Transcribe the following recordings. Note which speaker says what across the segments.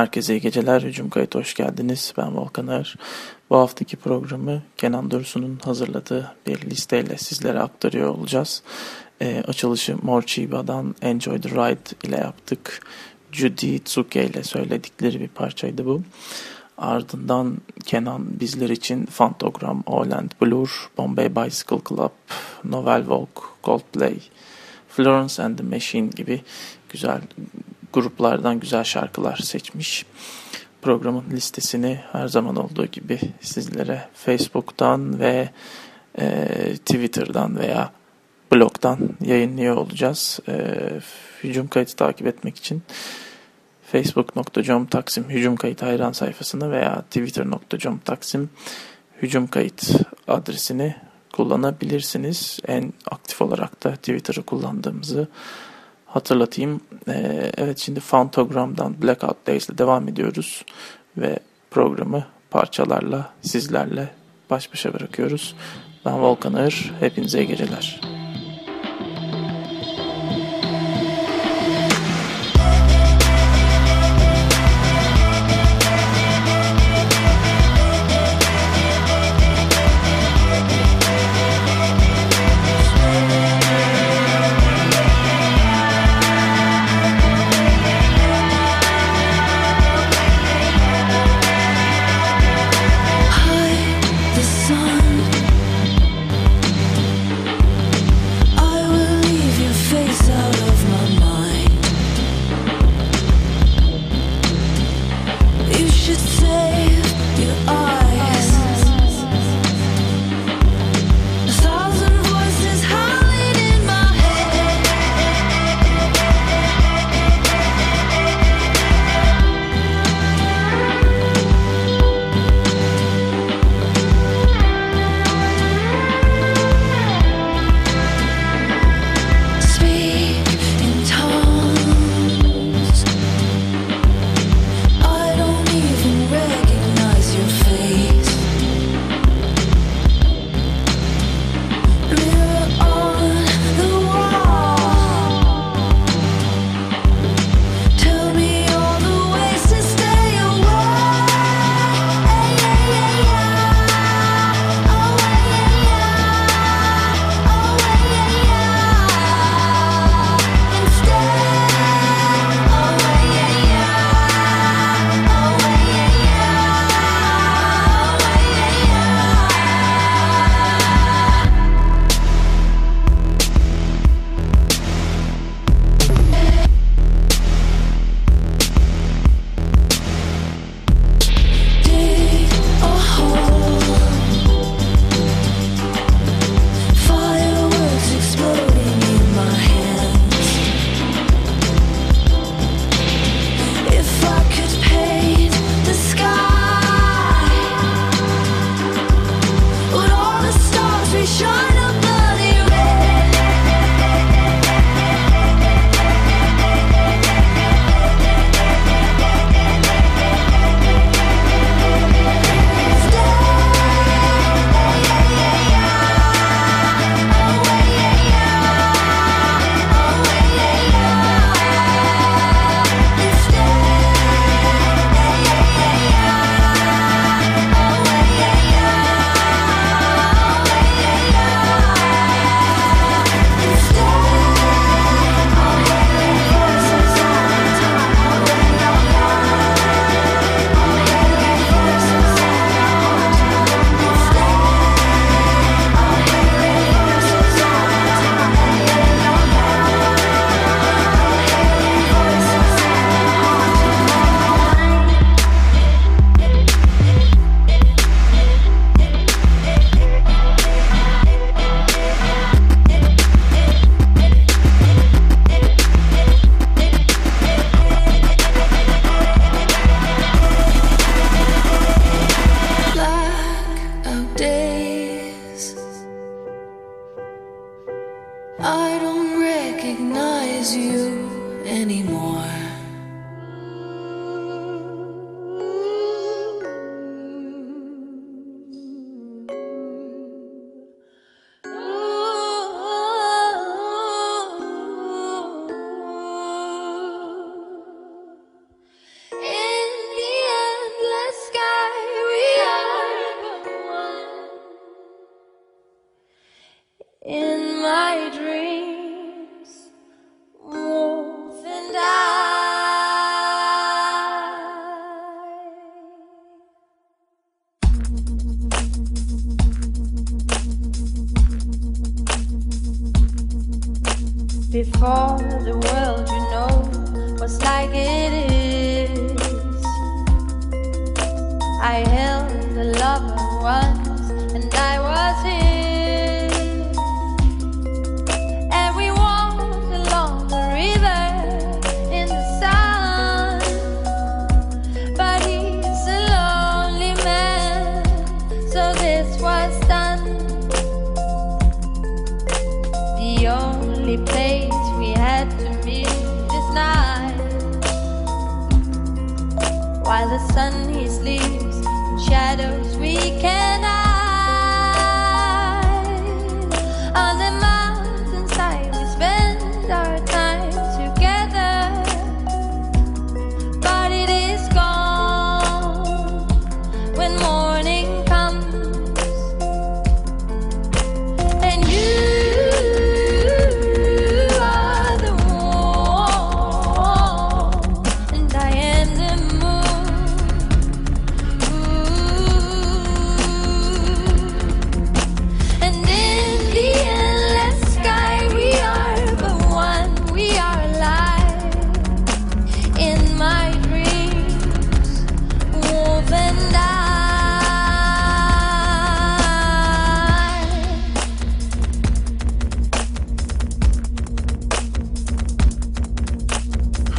Speaker 1: Herkese iyi geceler. Hücum Kayıt hoş geldiniz. Ben Volkan Er. Bu haftaki programı Kenan Dursun'un hazırladığı bir listeyle sizlere aktarıyor olacağız. E, açılışı Morchiba'dan Enjoy the Ride ile yaptık. Judy Tsuke ile söyledikleri bir parçaydı bu. Ardından Kenan bizler için Fantogram, Oland Blur, Bombay Bicycle Club, Novel Walk, Coldplay, Florence and the Machine gibi güzel gruplardan güzel şarkılar seçmiş. Programın listesini her zaman olduğu gibi sizlere Facebook'tan ve e, Twitter'dan veya
Speaker 2: blogdan yayınlıyor olacağız. E, hücum kayıtı takip etmek için facebook.com taksim hücum kayıt hayran sayfasını veya twitter.com taksim hücum kayıt adresini kullanabilirsiniz. En aktif olarak da Twitter'ı kullandığımızı hatırlatayım. Ee, evet şimdi Fantogram'dan Blackout Days ile devam ediyoruz ve programı parçalarla sizlerle baş başa bırakıyoruz. Ben Volkan Ağır, hepinize iyi geceler.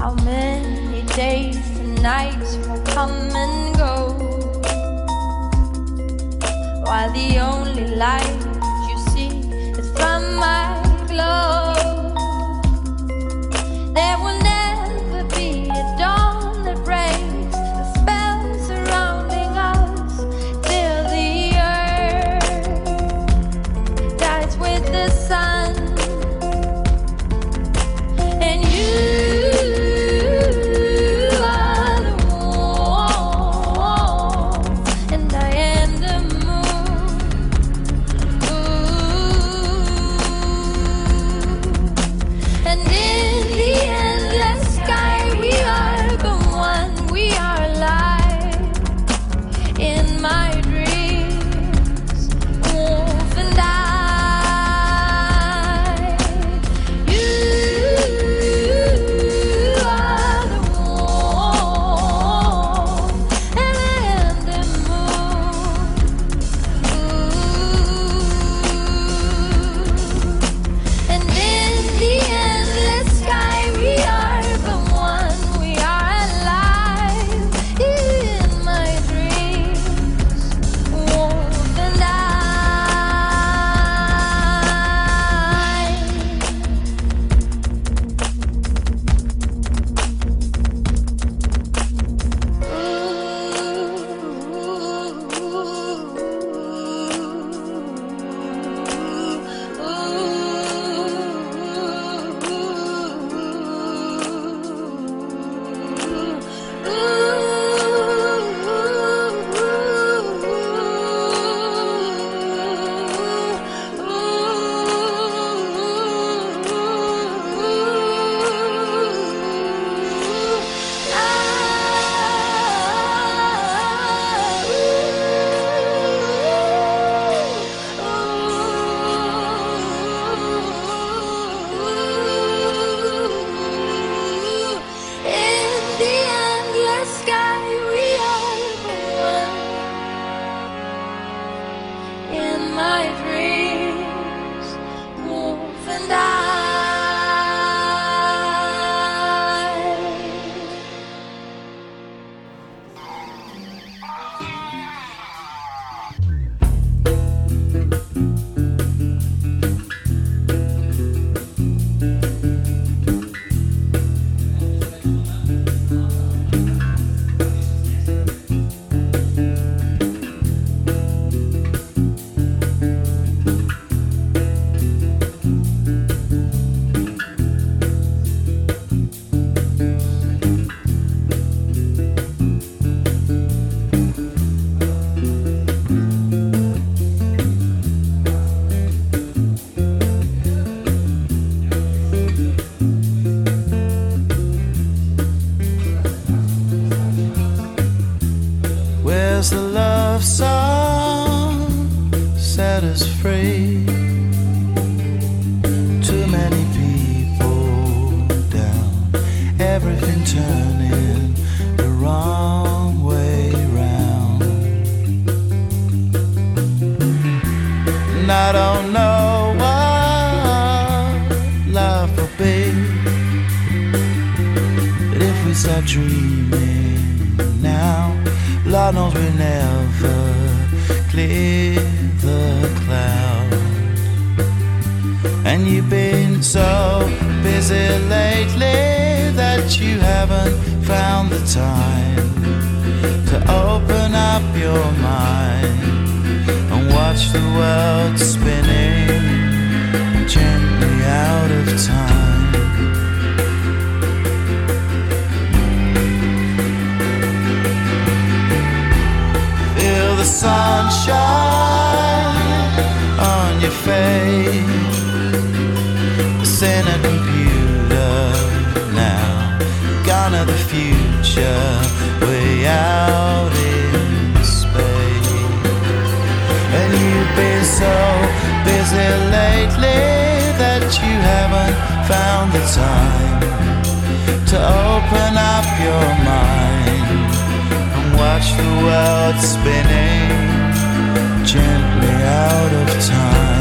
Speaker 3: How many days and nights will come and go? Why the only light
Speaker 4: Lord knows we never clear the clouds. And you've been so busy lately that you haven't found the time to open up your mind and watch the world spinning gently out of time. Sunshine on your face. It's a computer now. Gone are the future, way out in space. And you've been so busy lately that you haven't found the time to open up your mind watch the world spinning gently out of time.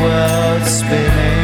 Speaker 4: World spinning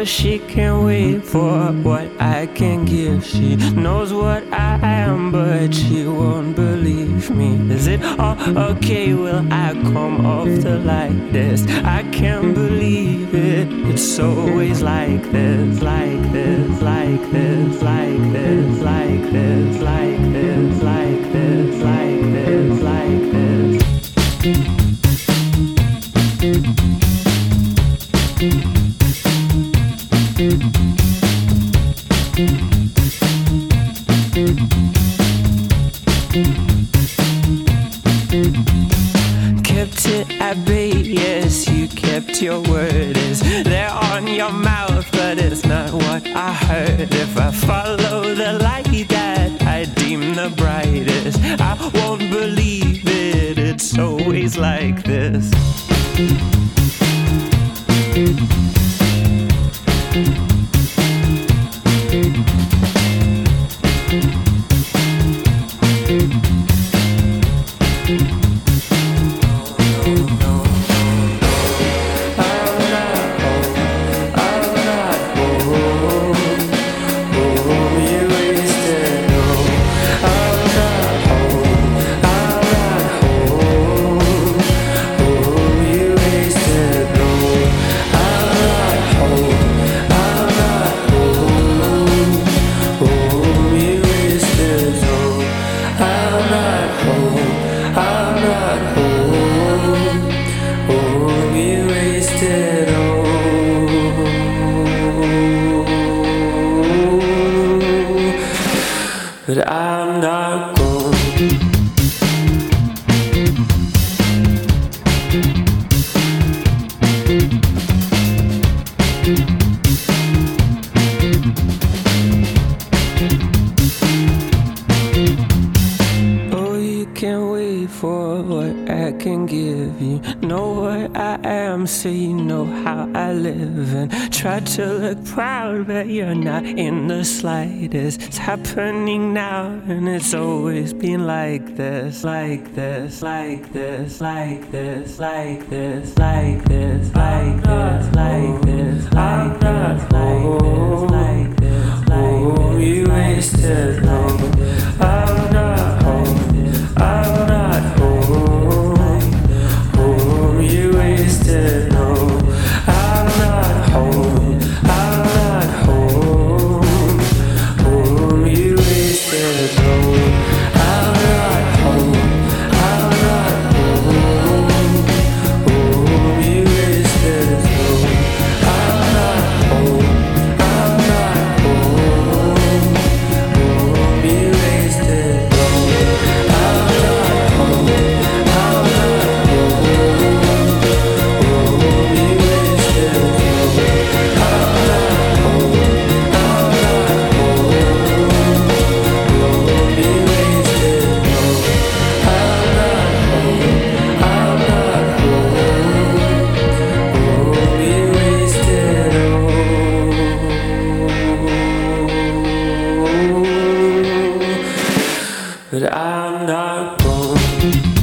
Speaker 5: Oh, she can't wait for what I can give. She knows what I am, but she won't believe me. Is it all okay? Will I come off the like this? I can't believe it. It's always like this, like this, like this, like this, like this, like this, like this, like this, like this. kept Yeah. And try to look proud, but you're not in the slightest. It's happening now, and it's always been like this, like this, like this, like this, like this, like this, like this, like this, like this, like this, like this, like this. You wasted long. not
Speaker 6: born.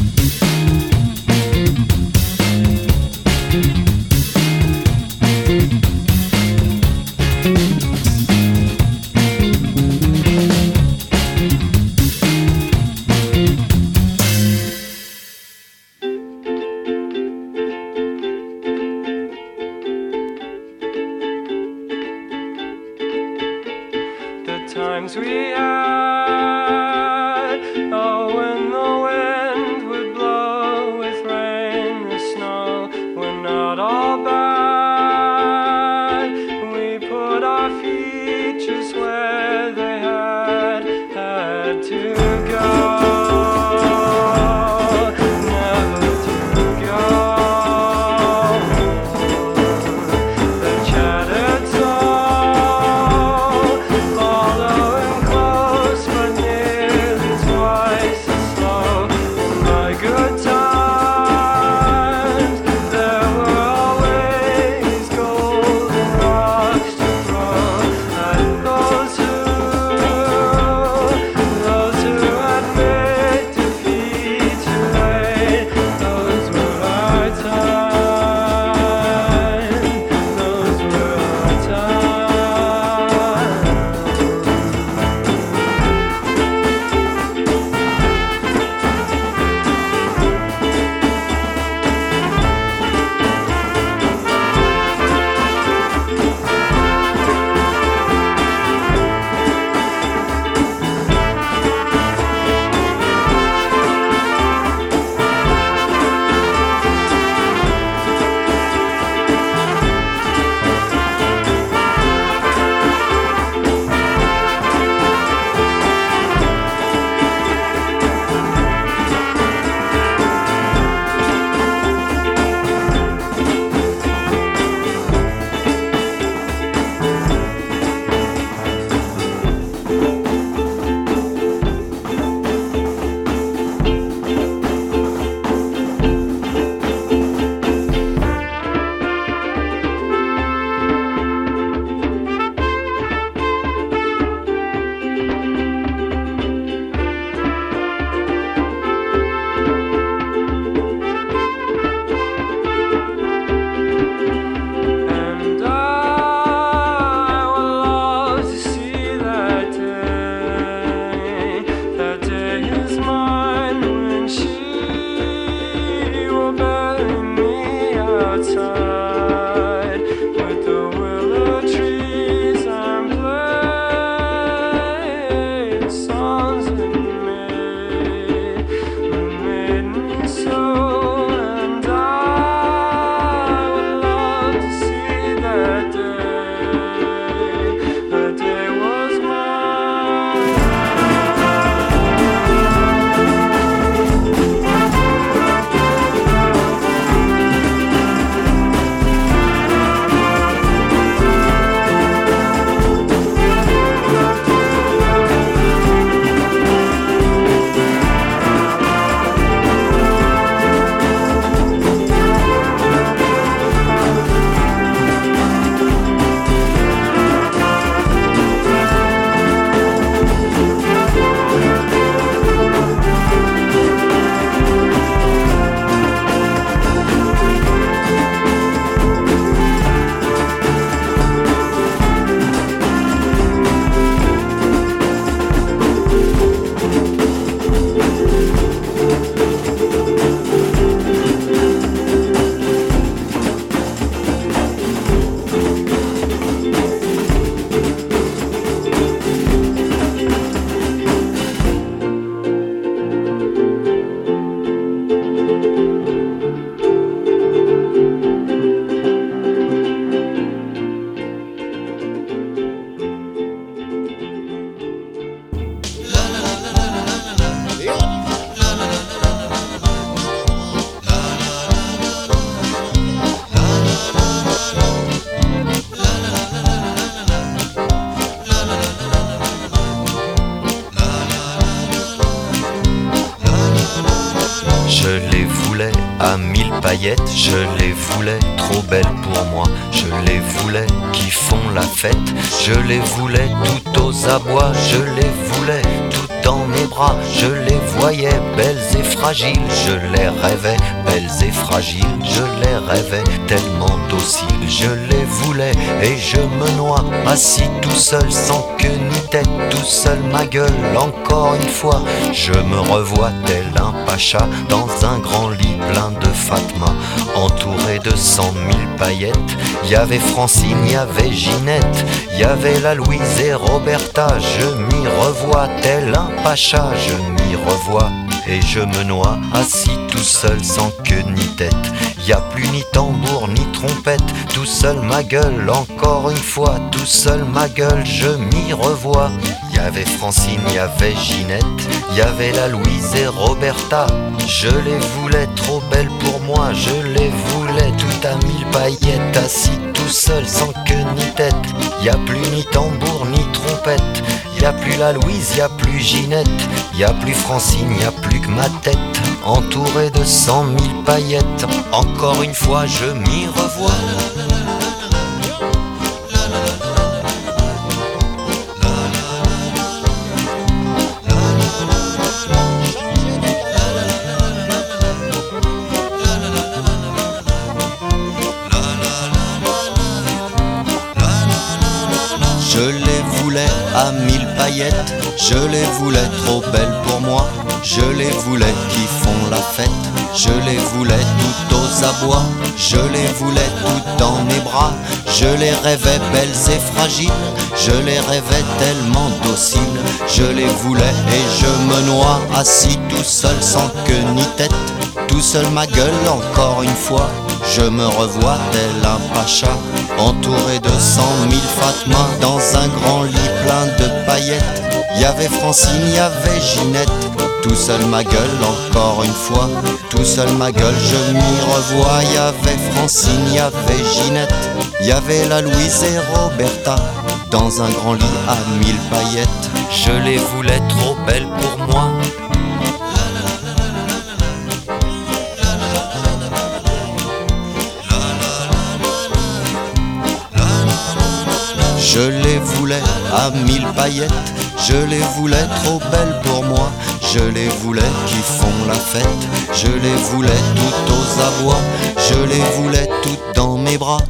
Speaker 6: Je les voulais trop belles pour moi, je les voulais qui font la fête, je les voulais tout aux abois, je les voulais tout dans mes bras, je les voyais belles et fragiles, je les rêvais belles et fragiles, je les rêvais tellement dociles, je les voulais et je me noie, assis tout seul sans queue ni tête, tout seul ma gueule, encore une fois, je me revois tel un pacha dans un grand lit plein de Fatma, entouré de cent mille paillettes, y avait Francine, y avait Ginette, y avait la Louise et Roberta, je m'y revois tel un pacha, je m'y revois et je me noie assis tout seul sans queue ni tête. Y a plus ni tambour ni trompette, tout seul ma gueule, encore une fois, tout seul ma gueule, je m'y revois. Avait Francine, y avait Ginette, y avait la Louise et Roberta. Je les voulais trop belles pour moi, je les voulais tout à mille paillettes, assis tout seul sans queue ni tête. Y a plus ni tambour ni trompette. Y a plus la Louise, y a plus Ginette, y a plus Francine, y a plus que ma tête, entourée de cent mille paillettes. Encore une fois, je m'y revois. À mille paillettes, je les voulais trop belles pour moi, je les voulais qui font la fête, je les voulais tout aux abois, je les voulais tout dans mes bras, je les rêvais belles et fragiles, je les rêvais tellement dociles, je les voulais et je me noie assis tout seul sans queue ni tête, tout seul ma gueule encore une fois. Je me revois tel un pacha, entouré de cent mille Fatma, dans un grand lit plein de paillettes. Y avait Francine, y avait Ginette, tout seul ma gueule encore une fois, tout seul ma gueule, je m'y revois. Y avait Francine, y avait Ginette, y avait la Louise et Roberta, dans un grand lit à mille paillettes. Je les voulais trop belles pour moi. Je les voulais à mille paillettes, je les voulais trop belles pour moi, je les voulais qui font la fête, je les voulais toutes aux abois, je les voulais toutes dans mes bras,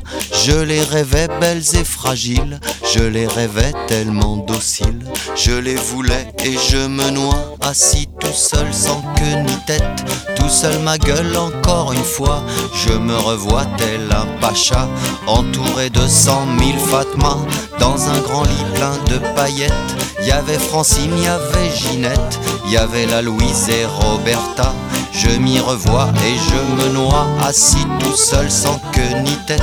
Speaker 6: je les rêvais belles et fragiles, je les rêvais tellement dociles, je les voulais et je me noie assis tout seul sans queue ni tête, tout seul ma gueule encore une fois, je me revois tel un pacha, entouré de cent mille Fatma, dans un grand lit plein de paillettes. Y avait Francine, y avait Ginette, y avait la Louise et Roberta. Je m'y revois et je me noie assis tout seul sans queue ni tête.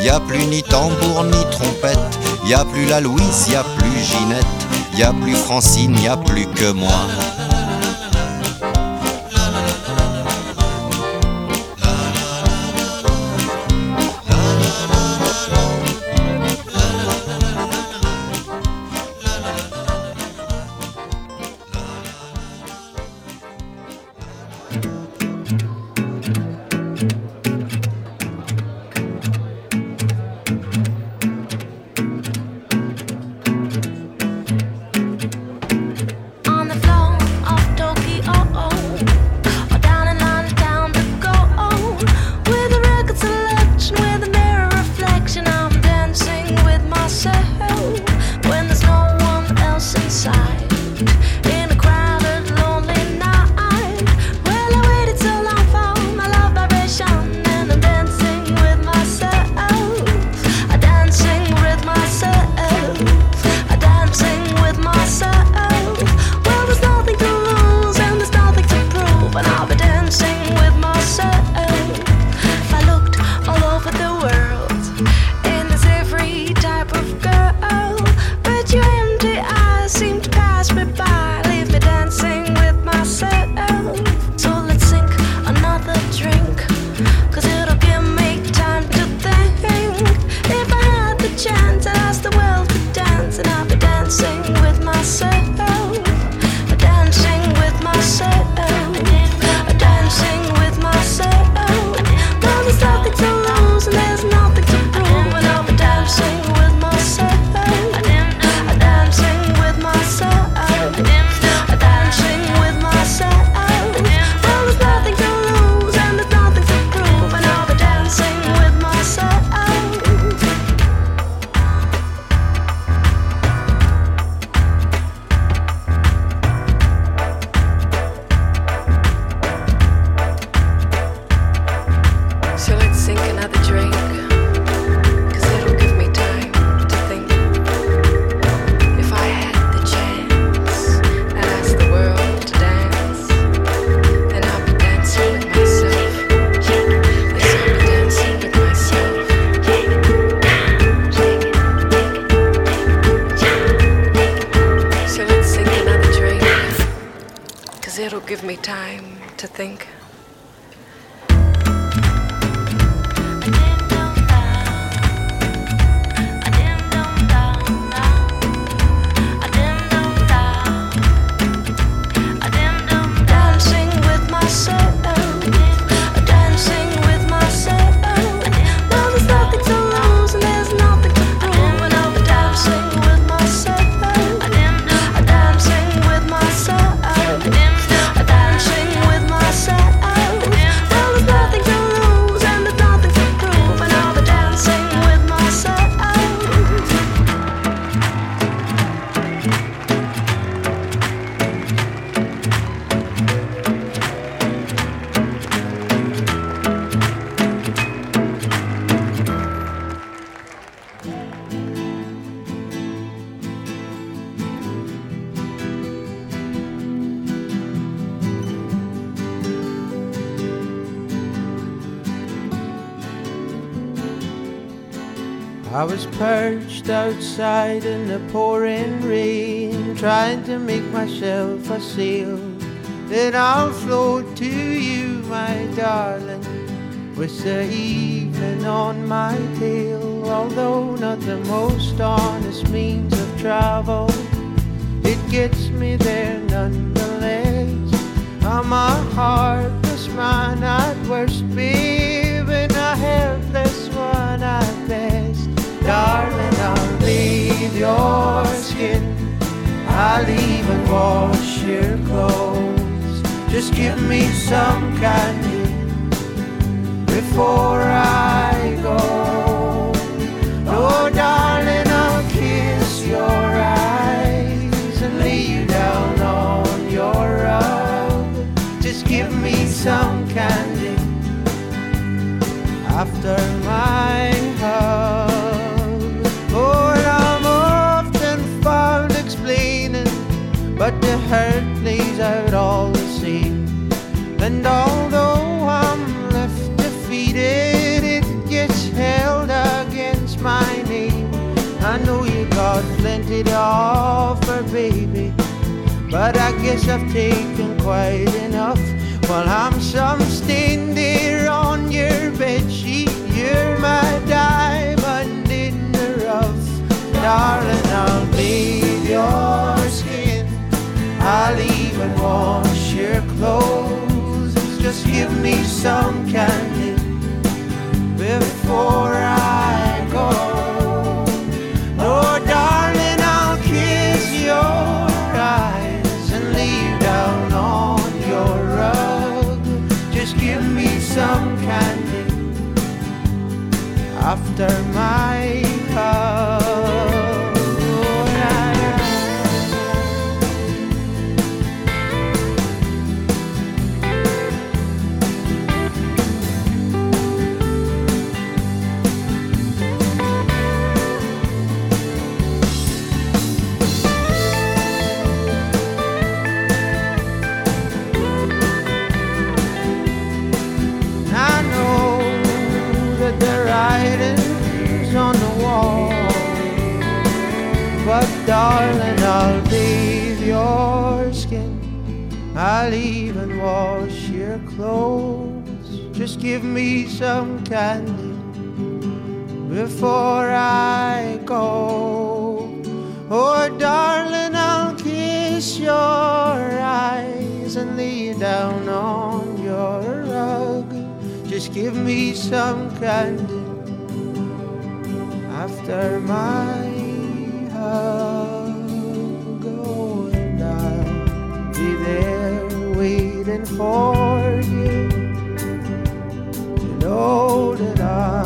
Speaker 6: Y a plus ni tambour ni trompette, y a plus la Louise, y a plus Ginette, y a plus Francine, y a plus que moi.
Speaker 7: I was perched outside in the pouring rain, trying to make myself a sail. Then I'll float to you, my darling, with the evening on my tail. Although not the most honest means of travel, it gets me there nonetheless. I'm a heartless man at worst, babe, Darling, I'll bathe your skin. I'll even wash your clothes. Just give me some candy before I go. Oh, darling, I'll kiss your eyes and lay you down on your rug. Just give me some candy after my hug. And although I'm left defeated, it gets held against my name. I know you got plenty to offer, baby. But I guess I've taken quite enough. While I'm some there on your bed sheet, me some candy before I go. Oh, darling, I'll kiss your eyes and you down on your rug. Just give me some candy after my I'll even wash your clothes. Just give me some candy before I go. Oh, darling, I'll kiss your eyes and lay down on your rug. Just give me some candy after my waiting for you. You know that I'll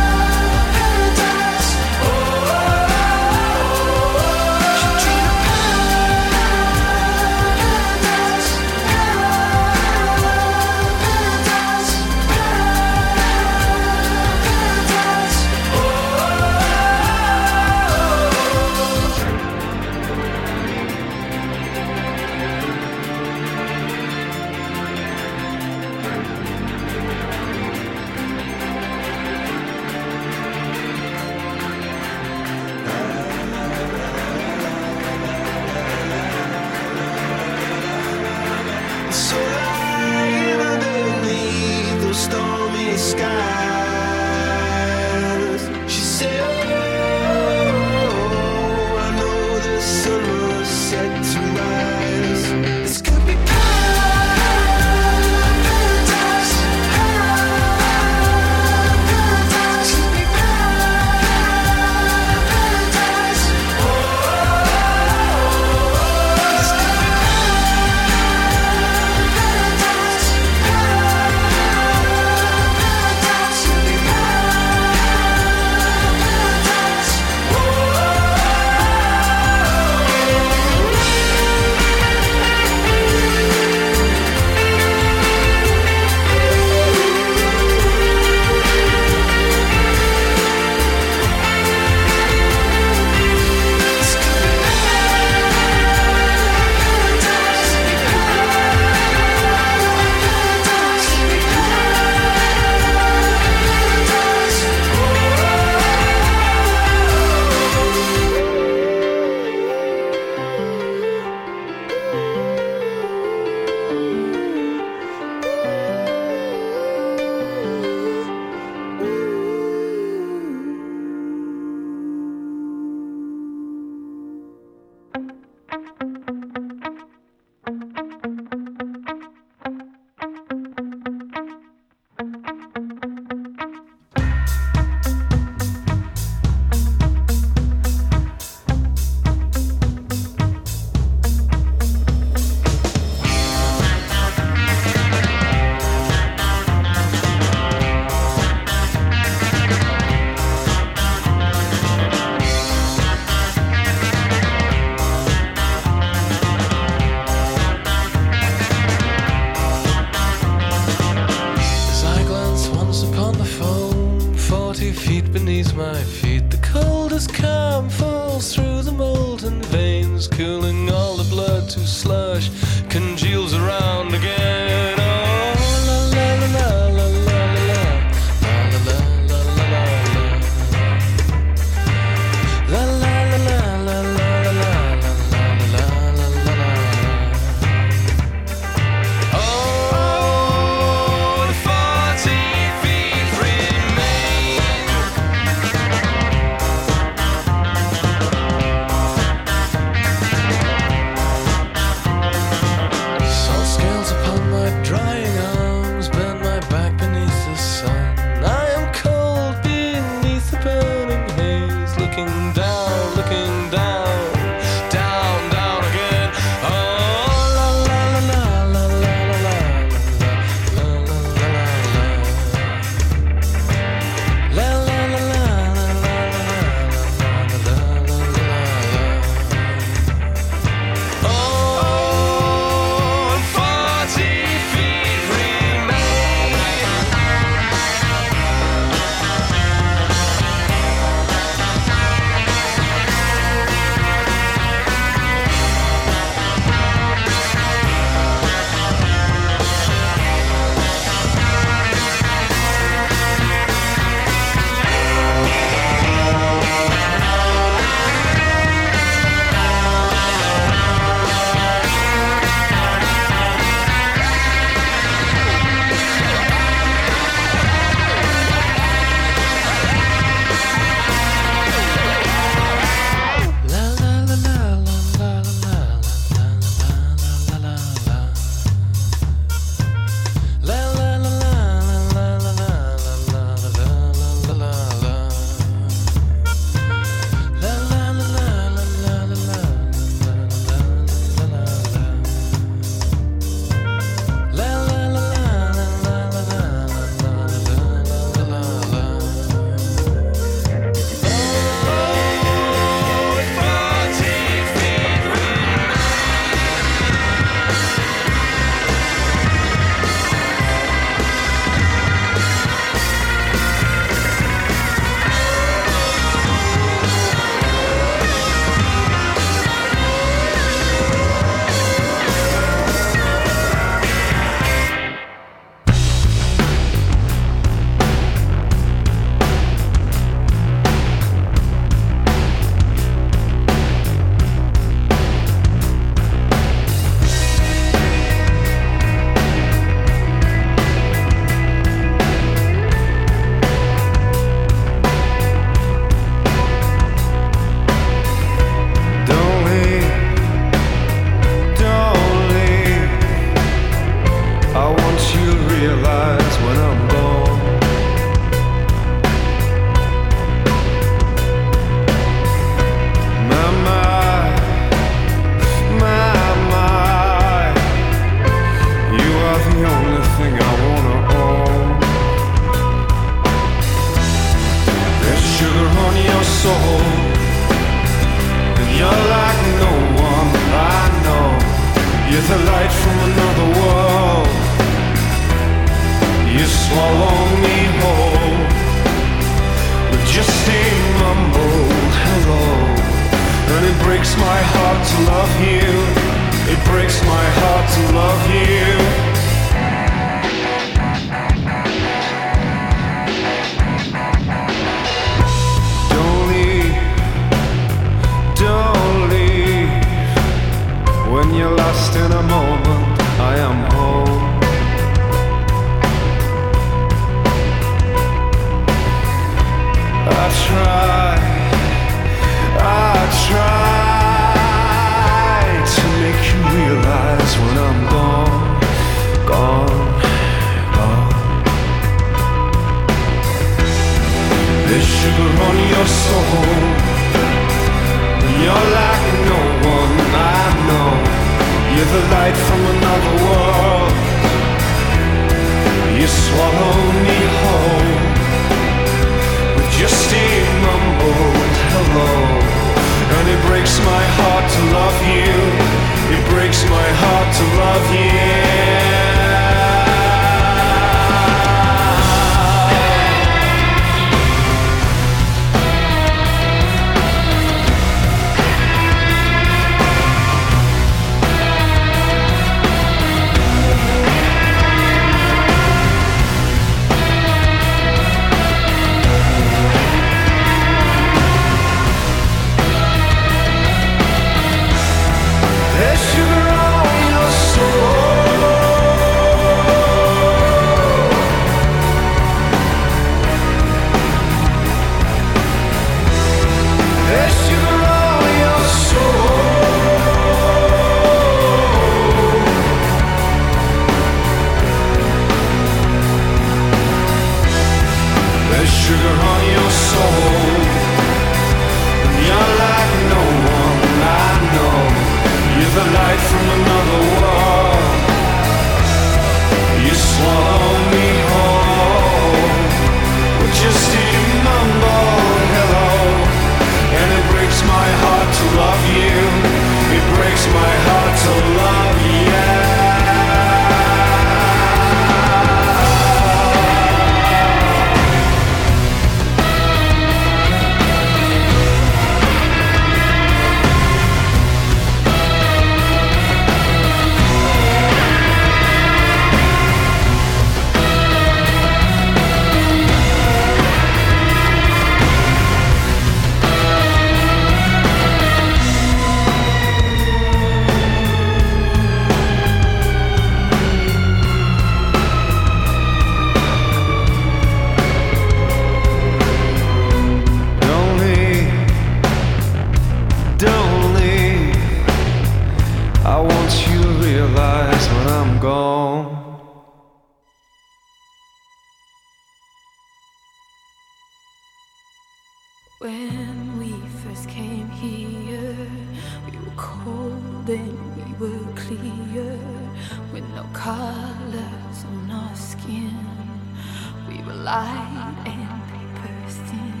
Speaker 8: light and
Speaker 3: paper thin.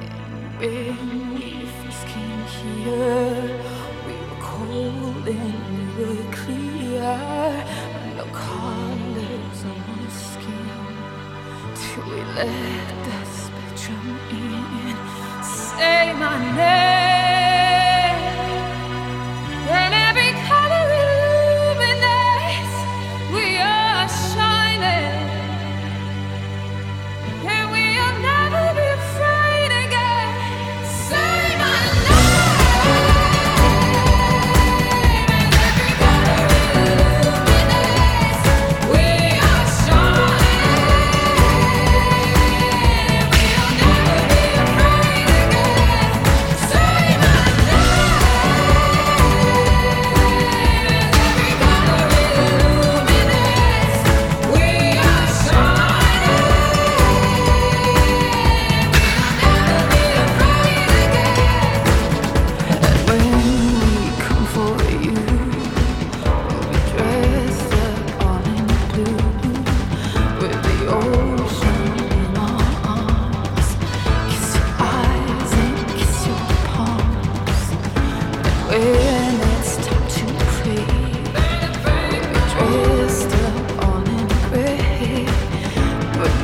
Speaker 3: And when we first came here, we were cold and we were clear. No colors on our skin till we let the spectrum in. Say my name.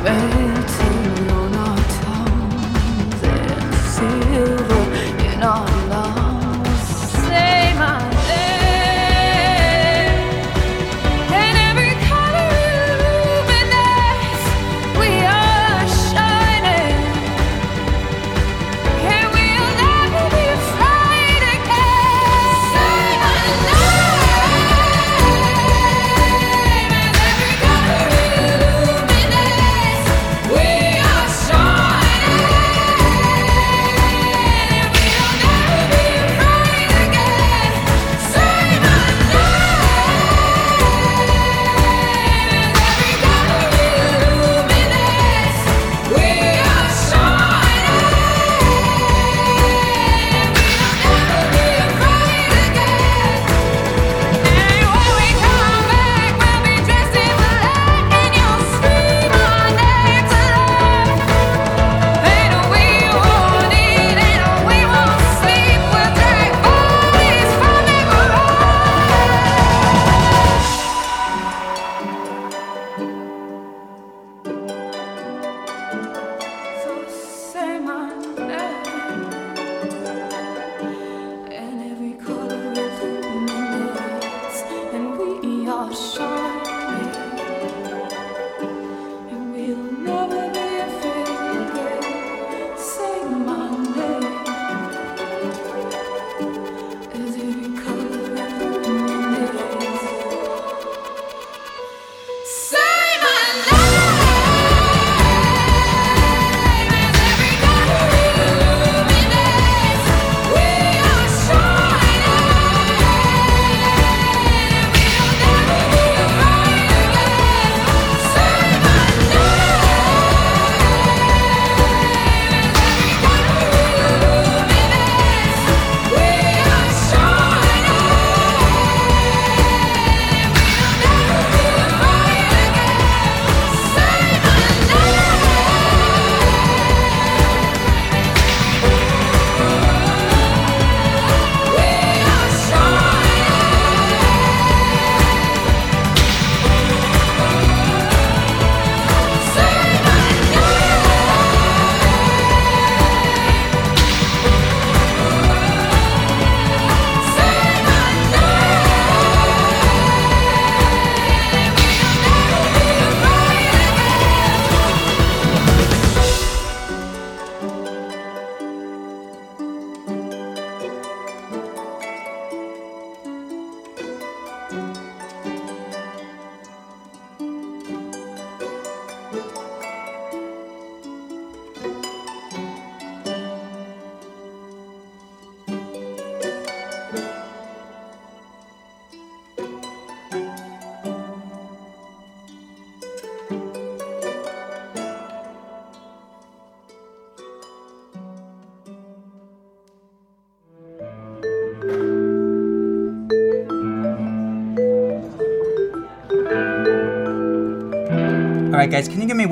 Speaker 9: failed